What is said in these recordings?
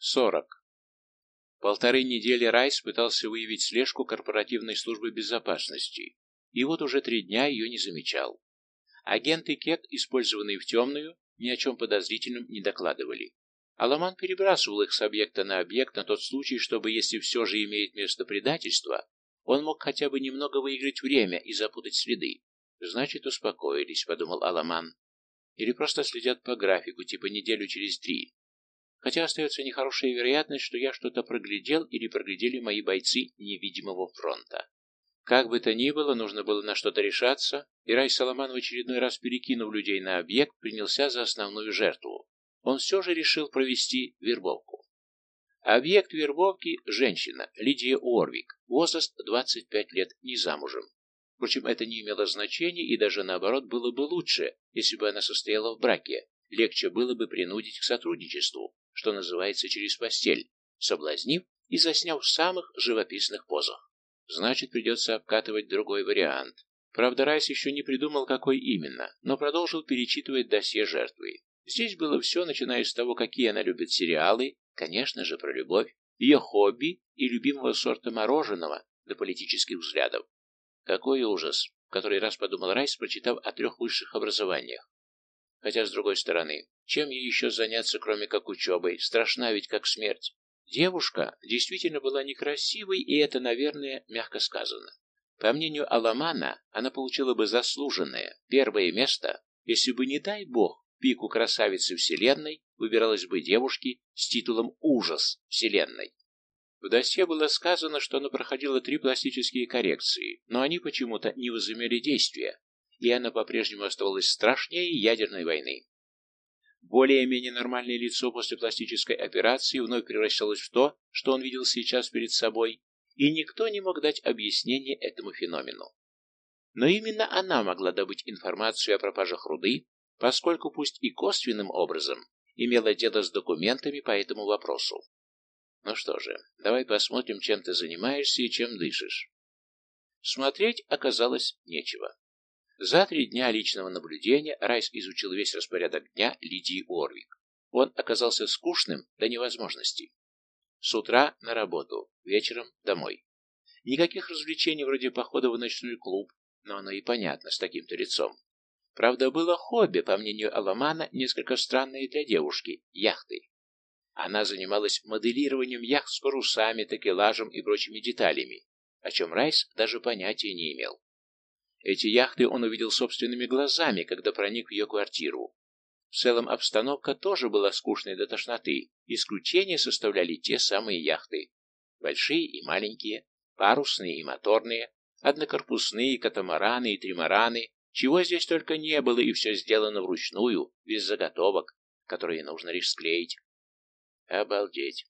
40. Полторы недели Райс пытался выявить слежку корпоративной службы безопасности, и вот уже три дня ее не замечал. Агенты КЕК, использованные в темную, ни о чем подозрительном не докладывали. Аламан перебрасывал их с объекта на объект на тот случай, чтобы, если все же имеет место предательство, он мог хотя бы немного выиграть время и запутать следы. «Значит, успокоились», — подумал Аламан. «Или просто следят по графику, типа неделю через три. Хотя остается нехорошая вероятность, что я что-то проглядел или проглядели мои бойцы невидимого фронта. Как бы то ни было, нужно было на что-то решаться, и Рай Соломан в очередной раз перекинув людей на объект, принялся за основную жертву. Он все же решил провести вербовку. Объект вербовки – женщина, Лидия Уорвик, возраст 25 лет, не замужем. Впрочем, это не имело значения, и даже наоборот было бы лучше, если бы она состояла в браке. Легче было бы принудить к сотрудничеству, что называется через постель, соблазнив и засняв в самых живописных позах. Значит, придется обкатывать другой вариант. Правда, Райс еще не придумал, какой именно, но продолжил перечитывать досье жертвы. Здесь было все, начиная с того, какие она любит сериалы, конечно же, про любовь, ее хобби и любимого сорта мороженого до политических взглядов. Какой ужас, в который раз подумал Райс, прочитав о трех высших образованиях. Хотя, с другой стороны, чем ей еще заняться, кроме как учебой? Страшна ведь как смерть. Девушка действительно была некрасивой, и это, наверное, мягко сказано. По мнению Аламана, она получила бы заслуженное первое место, если бы, не дай бог, пику красавицы Вселенной выбиралась бы девушки с титулом «Ужас Вселенной». В досье было сказано, что она проходила три пластические коррекции, но они почему-то не возымели действия, и она по-прежнему оставалась страшнее ядерной войны. Более-менее нормальное лицо после пластической операции вновь превращалось в то, что он видел сейчас перед собой, и никто не мог дать объяснение этому феномену. Но именно она могла добыть информацию о пропажах руды, поскольку пусть и косвенным образом имела дело с документами по этому вопросу. Ну что же, давай посмотрим, чем ты занимаешься и чем дышишь. Смотреть оказалось нечего. За три дня личного наблюдения Райс изучил весь распорядок дня Лидии Орвик. Он оказался скучным до невозможности. С утра на работу, вечером домой. Никаких развлечений вроде похода в ночной клуб, но оно и понятно с таким-то лицом. Правда, было хобби, по мнению Аламана, несколько странное для девушки – яхты. Она занималась моделированием яхт с парусами, такелажем и прочими деталями, о чем Райс даже понятия не имел. Эти яхты он увидел собственными глазами, когда проник в ее квартиру. В целом обстановка тоже была скучной до тошноты, исключение составляли те самые яхты. Большие и маленькие, парусные и моторные, однокорпусные, катамараны и тримараны, чего здесь только не было, и все сделано вручную, без заготовок, которые нужно лишь склеить. Обалдеть.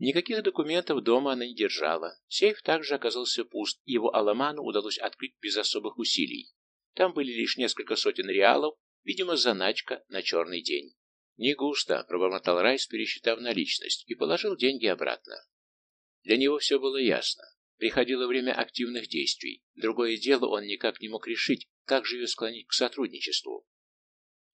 Никаких документов дома она не держала. Сейф также оказался пуст, его Аламану удалось открыть без особых усилий. Там были лишь несколько сотен реалов, видимо, заначка на черный день. «Не густо», — пробормотал Райс, пересчитав наличность, и положил деньги обратно. Для него все было ясно. Приходило время активных действий. Другое дело он никак не мог решить, как же ее склонить к сотрудничеству.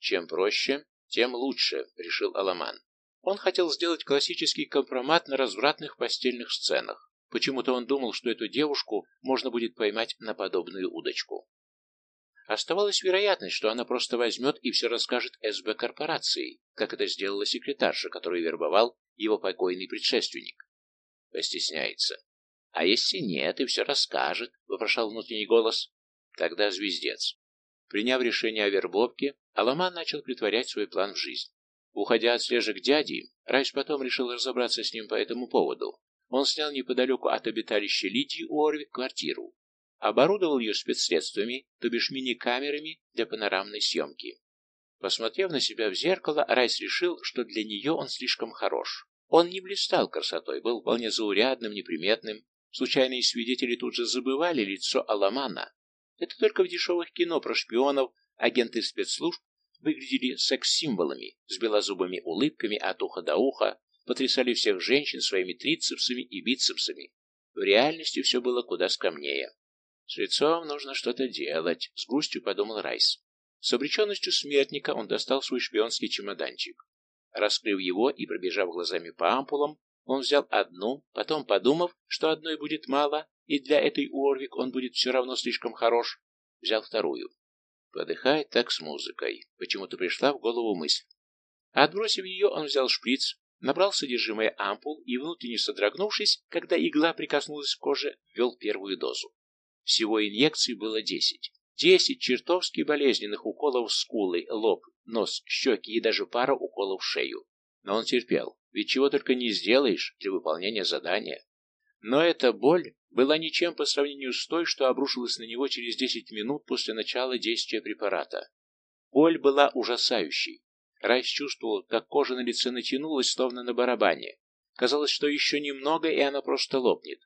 «Чем проще, тем лучше», — решил Аламан. Он хотел сделать классический компромат на развратных постельных сценах. Почему-то он думал, что эту девушку можно будет поймать на подобную удочку. Оставалась вероятность, что она просто возьмет и все расскажет СБ корпорации, как это сделала секретарша, которую вербовал его покойный предшественник. Постесняется. А если нет, и все расскажет, вопрошал внутренний голос, тогда звездец. Приняв решение о вербовке, Аламан начал притворять свой план в жизнь. Уходя от слежек дяди, Райс потом решил разобраться с ним по этому поводу. Он снял неподалеку от обиталища Лидии Уорвик квартиру. Оборудовал ее спецсредствами, то бишь мини-камерами для панорамной съемки. Посмотрев на себя в зеркало, Райс решил, что для нее он слишком хорош. Он не блистал красотой, был вполне заурядным, неприметным. Случайные свидетели тут же забывали лицо Аламана. Это только в дешевых кино про шпионов, агенты спецслужб выглядели секс-символами, с белозубыми улыбками от уха до уха, потрясали всех женщин своими трицепсами и бицепсами. В реальности все было куда скромнее. «С лицом нужно что-то делать», — с грустью подумал Райс. С обреченностью смертника он достал свой шпионский чемоданчик. Раскрыв его и пробежав глазами по ампулам, он взял одну, потом, подумав, что одной будет мало, и для этой Уорвик он будет все равно слишком хорош, взял вторую. Подыхает так с музыкой. Почему-то пришла в голову мысль. Отбросив ее, он взял шприц, набрал содержимое ампул и, внутренне содрогнувшись, когда игла прикоснулась к коже, ввел первую дозу. Всего инъекций было десять. Десять чертовски болезненных уколов в скулы, лоб, нос, щеки и даже пара уколов в шею. Но он терпел, ведь чего только не сделаешь для выполнения задания. Но эта боль была ничем по сравнению с той, что обрушилась на него через десять минут после начала действия препарата. Боль была ужасающей. Райс чувствовал, как кожа на лице натянулась, словно на барабане. Казалось, что еще немного, и она просто лопнет.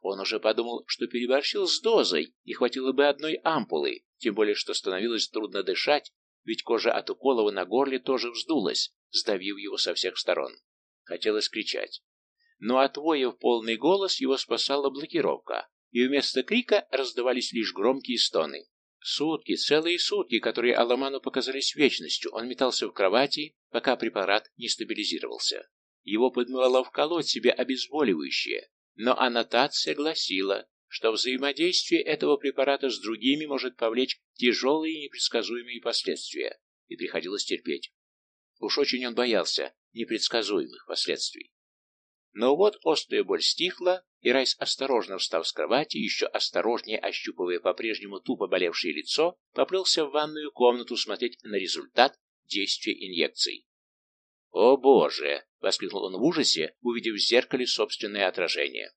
Он уже подумал, что переборщил с дозой, и хватило бы одной ампулы, тем более, что становилось трудно дышать, ведь кожа от уколова на горле тоже вздулась, сдавив его со всех сторон. Хотелось кричать. Но от воя в полный голос его спасала блокировка, и вместо крика раздавались лишь громкие стоны. Сутки, целые сутки, которые Аламану показались вечностью, он метался в кровати, пока препарат не стабилизировался. Его подмывало вколоть себе обезболивающее, но аннотация гласила, что взаимодействие этого препарата с другими может повлечь тяжелые и непредсказуемые последствия, и приходилось терпеть. Уж очень он боялся непредсказуемых последствий. Но вот острая боль стихла, и Райс, осторожно встав с кровати, еще осторожнее ощупывая по-прежнему тупо болевшее лицо, поплелся в ванную комнату смотреть на результат действия инъекций. «О боже!» — воскликнул он в ужасе, увидев в зеркале собственное отражение.